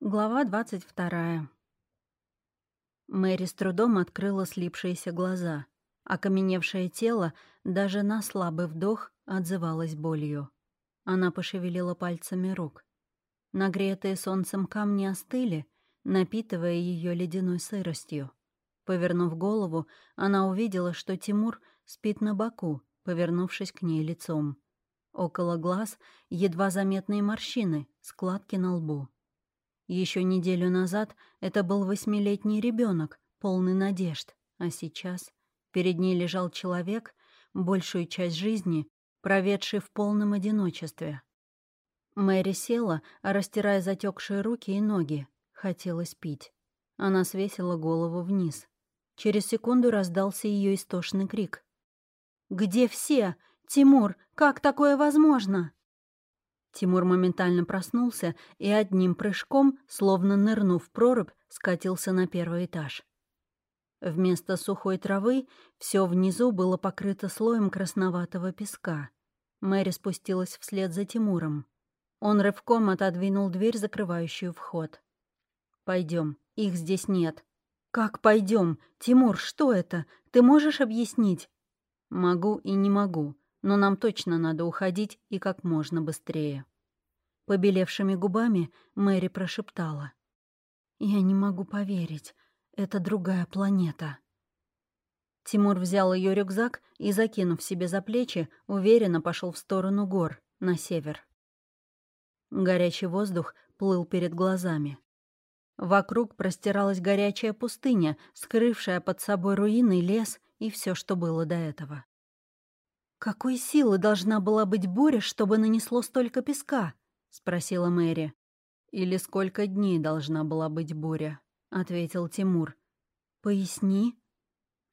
Глава двадцать вторая. Мэри с трудом открыла слипшиеся глаза. Окаменевшее тело даже на слабый вдох отзывалось болью. Она пошевелила пальцами рук. Нагретые солнцем камни остыли, напитывая ее ледяной сыростью. Повернув голову, она увидела, что Тимур спит на боку, повернувшись к ней лицом. Около глаз едва заметные морщины, складки на лбу. Еще неделю назад это был восьмилетний ребенок, полный надежд, а сейчас перед ней лежал человек, большую часть жизни проведший в полном одиночестве. Мэри села, растирая затекшие руки и ноги. Хотелось пить. Она свесила голову вниз. Через секунду раздался ее истошный крик. «Где все? Тимур, как такое возможно?» Тимур моментально проснулся и одним прыжком, словно нырнув в прорубь, скатился на первый этаж. Вместо сухой травы все внизу было покрыто слоем красноватого песка. Мэри спустилась вслед за Тимуром. Он рывком отодвинул дверь, закрывающую вход. Пойдем, их здесь нет. Как пойдем? Тимур, что это? Ты можешь объяснить? Могу и не могу но нам точно надо уходить и как можно быстрее». Побелевшими губами Мэри прошептала. «Я не могу поверить. Это другая планета». Тимур взял ее рюкзак и, закинув себе за плечи, уверенно пошел в сторону гор, на север. Горячий воздух плыл перед глазами. Вокруг простиралась горячая пустыня, скрывшая под собой руины, лес и все, что было до этого. «Какой силы должна была быть буря, чтобы нанесло столько песка?» — спросила Мэри. «Или сколько дней должна была быть буря?» — ответил Тимур. «Поясни».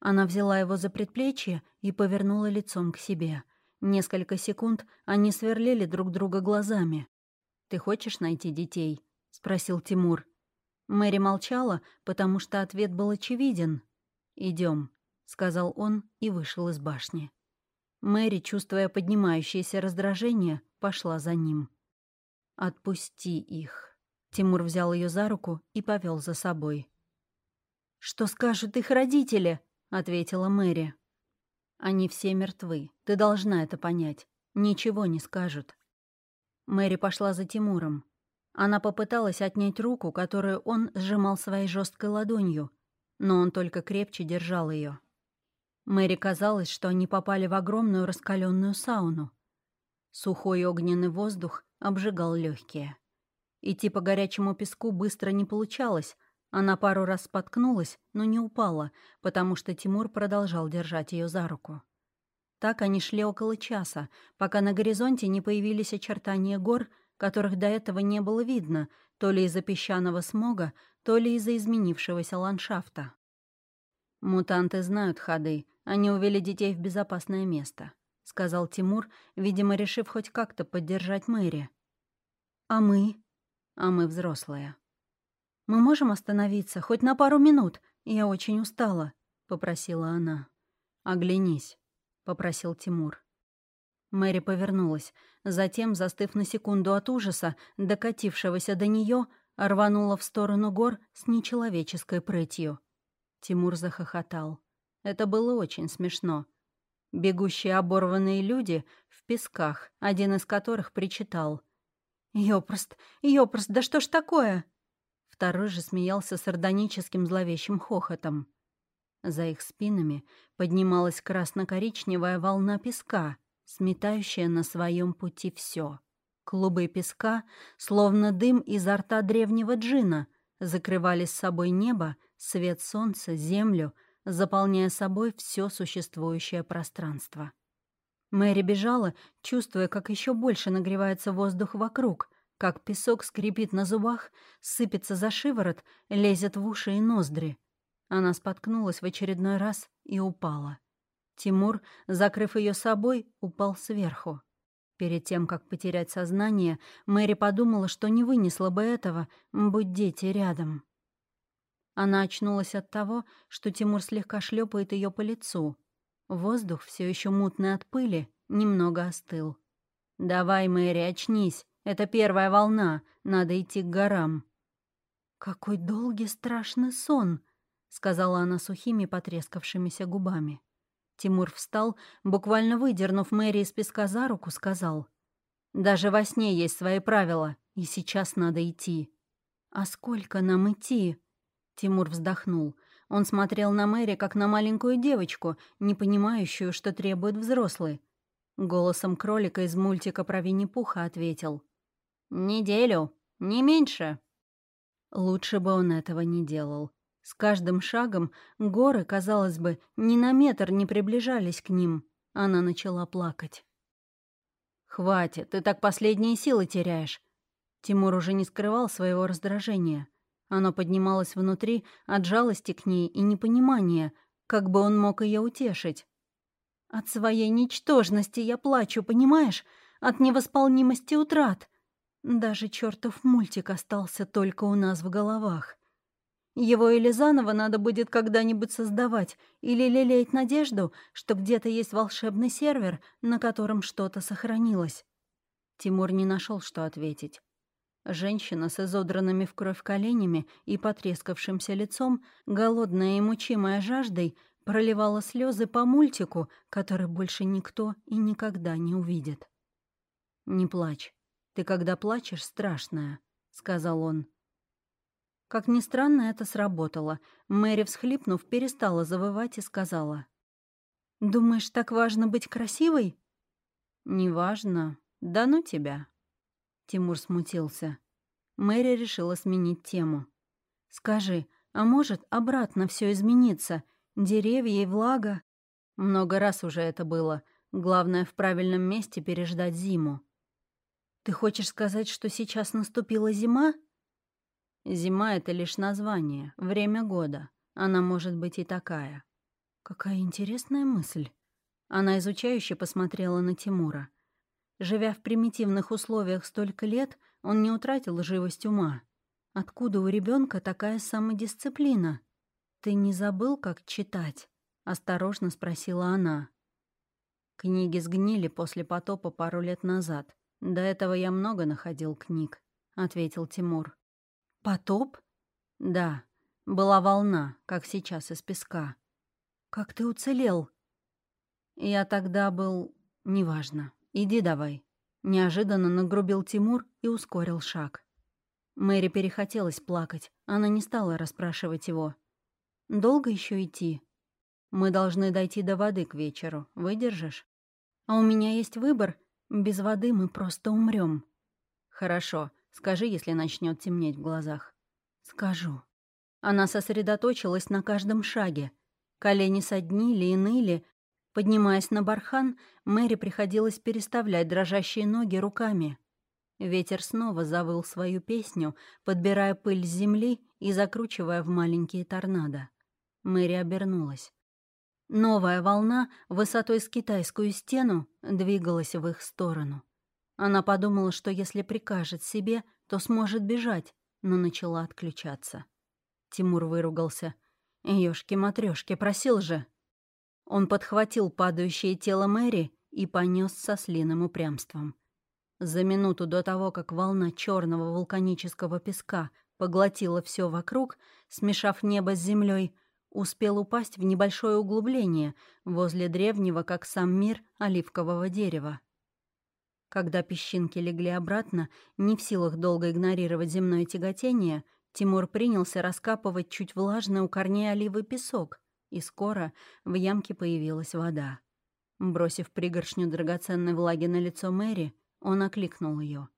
Она взяла его за предплечье и повернула лицом к себе. Несколько секунд они сверлили друг друга глазами. «Ты хочешь найти детей?» — спросил Тимур. Мэри молчала, потому что ответ был очевиден. Идем, сказал он и вышел из башни. Мэри, чувствуя поднимающееся раздражение, пошла за ним. «Отпусти их». Тимур взял ее за руку и повел за собой. «Что скажут их родители?» — ответила Мэри. «Они все мертвы. Ты должна это понять. Ничего не скажут». Мэри пошла за Тимуром. Она попыталась отнять руку, которую он сжимал своей жесткой ладонью, но он только крепче держал ее. Мэри казалось, что они попали в огромную раскаленную сауну. Сухой огненный воздух обжигал легкие. Идти по горячему песку быстро не получалось. Она пару раз споткнулась, но не упала, потому что Тимур продолжал держать ее за руку. Так они шли около часа, пока на горизонте не появились очертания гор, которых до этого не было видно, то ли из-за песчаного смога, то ли из-за изменившегося ландшафта. Мутанты знают ходы, они увели детей в безопасное место», — сказал Тимур, видимо, решив хоть как-то поддержать Мэри. «А мы?» «А мы взрослые». «Мы можем остановиться хоть на пару минут? Я очень устала», — попросила она. «Оглянись», — попросил Тимур. Мэри повернулась, затем, застыв на секунду от ужаса, докатившегося до нее, рванула в сторону гор с нечеловеческой прытью. Тимур захохотал. Это было очень смешно. Бегущие оборванные люди в песках, один из которых причитал. «Ёпрост, ёпрост, да что ж такое?» Второй же смеялся сардоническим зловещим хохотом. За их спинами поднималась красно-коричневая волна песка, сметающая на своем пути все. Клубы песка, словно дым изо рта древнего джина, закрывали с собой небо, свет солнца, землю — заполняя собой все существующее пространство. Мэри бежала, чувствуя, как еще больше нагревается воздух вокруг, как песок скрипит на зубах, сыпется за шиворот, лезет в уши и ноздри. Она споткнулась в очередной раз и упала. Тимур, закрыв ее собой, упал сверху. Перед тем, как потерять сознание, Мэри подумала, что не вынесла бы этого, будь дети рядом. Она очнулась от того, что Тимур слегка шлепает ее по лицу. Воздух, все еще мутный от пыли, немного остыл. «Давай, Мэри, очнись. Это первая волна. Надо идти к горам». «Какой долгий страшный сон!» — сказала она сухими потрескавшимися губами. Тимур встал, буквально выдернув Мэри из песка за руку, сказал. «Даже во сне есть свои правила, и сейчас надо идти». «А сколько нам идти?» Тимур вздохнул. Он смотрел на Мэри, как на маленькую девочку, не понимающую, что требует взрослый. Голосом кролика из мультика про Винни-Пуха ответил. «Неделю, не меньше». Лучше бы он этого не делал. С каждым шагом горы, казалось бы, ни на метр не приближались к ним. Она начала плакать. «Хватит, ты так последние силы теряешь». Тимур уже не скрывал своего раздражения. Оно поднималось внутри от жалости к ней и непонимания, как бы он мог ее утешить. «От своей ничтожности я плачу, понимаешь? От невосполнимости утрат. Даже чертов мультик остался только у нас в головах. Его или заново надо будет когда-нибудь создавать, или лелеять надежду, что где-то есть волшебный сервер, на котором что-то сохранилось». Тимур не нашел, что ответить. Женщина с изодранными в кровь коленями и потрескавшимся лицом, голодная и мучимая жаждой, проливала слезы по мультику, который больше никто и никогда не увидит. «Не плачь. Ты, когда плачешь, страшная», — сказал он. Как ни странно, это сработало. Мэри, всхлипнув, перестала завывать и сказала. «Думаешь, так важно быть красивой?» «Не важно. Да ну тебя». Тимур смутился. Мэри решила сменить тему. «Скажи, а может обратно все измениться? Деревья и влага?» Много раз уже это было. Главное, в правильном месте переждать зиму. «Ты хочешь сказать, что сейчас наступила зима?» «Зима — это лишь название, время года. Она может быть и такая». «Какая интересная мысль». Она изучающе посмотрела на Тимура. Живя в примитивных условиях столько лет, он не утратил живость ума. Откуда у ребенка такая самодисциплина? Ты не забыл, как читать? Осторожно спросила она. Книги сгнили после потопа пару лет назад. До этого я много находил книг, ответил Тимур. Потоп? Да, была волна, как сейчас из песка. Как ты уцелел? Я тогда был... Неважно. «Иди давай». Неожиданно нагрубил Тимур и ускорил шаг. Мэри перехотелось плакать. Она не стала расспрашивать его. «Долго еще идти?» «Мы должны дойти до воды к вечеру. Выдержишь?» «А у меня есть выбор. Без воды мы просто умрем. «Хорошо. Скажи, если начнет темнеть в глазах». «Скажу». Она сосредоточилась на каждом шаге. Колени соднили и ныли, Поднимаясь на бархан, Мэри приходилось переставлять дрожащие ноги руками. Ветер снова завыл свою песню, подбирая пыль с земли и закручивая в маленькие торнадо. Мэри обернулась. Новая волна, высотой с китайскую стену, двигалась в их сторону. Она подумала, что если прикажет себе, то сможет бежать, но начала отключаться. Тимур выругался. «Ёшки-матрёшки, просил же!» Он подхватил падающее тело Мэри и понес со слиным упрямством. За минуту до того, как волна черного вулканического песка поглотила все вокруг, смешав небо с землей, успел упасть в небольшое углубление возле древнего, как сам мир, оливкового дерева. Когда песчинки легли обратно, не в силах долго игнорировать земное тяготение, Тимур принялся раскапывать чуть влажный у корней оливы песок, и скоро в ямке появилась вода. Бросив пригоршню драгоценной влаги на лицо Мэри, он окликнул ее.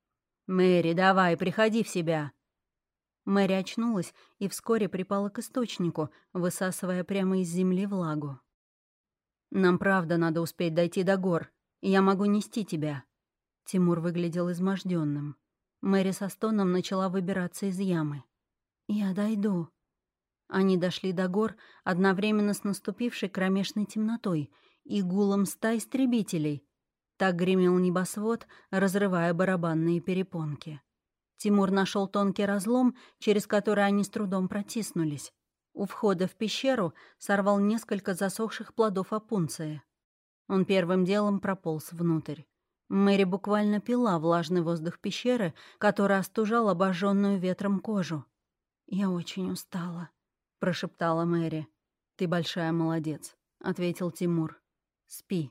«Мэри, давай, приходи в себя!» Мэри очнулась и вскоре припала к источнику, высасывая прямо из земли влагу. «Нам правда надо успеть дойти до гор. Я могу нести тебя». Тимур выглядел изможденным. Мэри со стоном начала выбираться из ямы. «Я дойду», они дошли до гор одновременно с наступившей кромешной темнотой и гулом ста истребителей. Так гремел небосвод, разрывая барабанные перепонки. Тимур нашел тонкий разлом, через который они с трудом протиснулись. У входа в пещеру сорвал несколько засохших плодов опунции. Он первым делом прополз внутрь. Мэри буквально пила влажный воздух пещеры, который остужал обожженную ветром кожу. «Я очень устала», — прошептала Мэри. «Ты большая молодец», — ответил Тимур. «Спи».